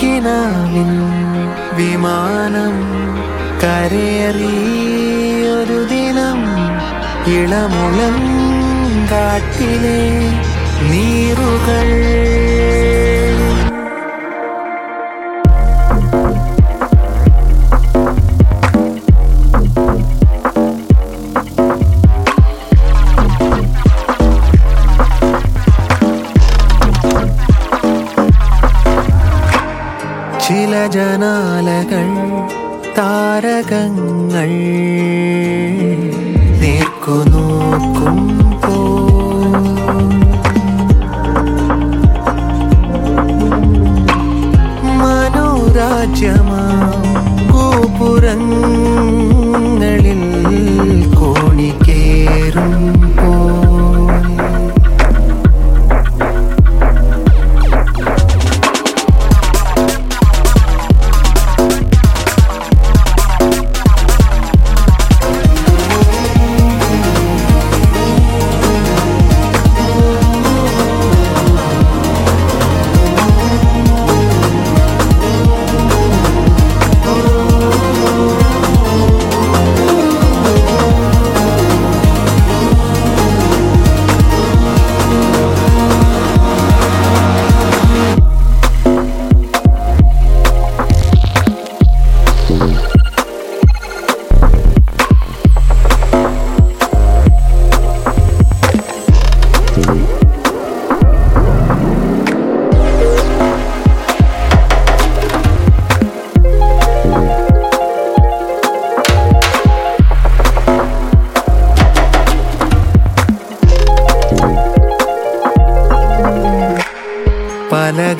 കിനാവിൻ വിമാനം ഒരു ദിനം ഇളമുളം കാട്ടിലെ നീറുകൾ ജനാലകൾ താരകങ്ങൾ. നേർക്കു നോക്കും മനോരാജ്യമാ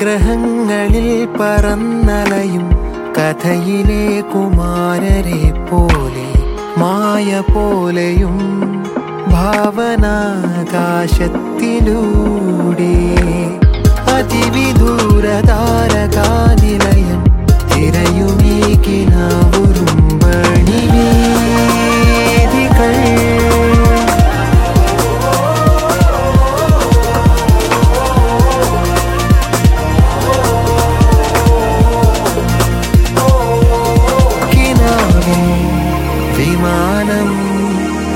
പല ഗ്രഹങ്ങളിൽ പറന്നലയും കഥയിലെ കുമാരരെ പോലെ മായ പോലെയും ഭാവനാകാശത്തിലൂടെ. അതിവിദൂര താരകാനിലയം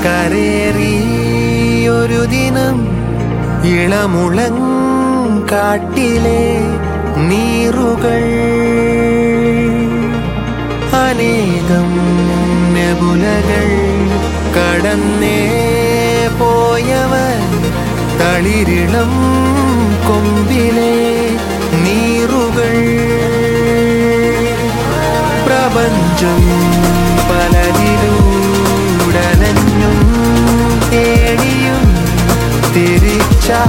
കരേറി ഒരു ദിനം ഇളമുളൻ കാട്ടിലെ നീറുകൾ. അനേകം നെബുലകൾ കടന്നേ പോയവർ തളിരിളം കൊമ്പിലെ നീറുകൾ. പ്രപഞ്ചം തിരഞ്ഞു തേടിയും തിരിച്ചാ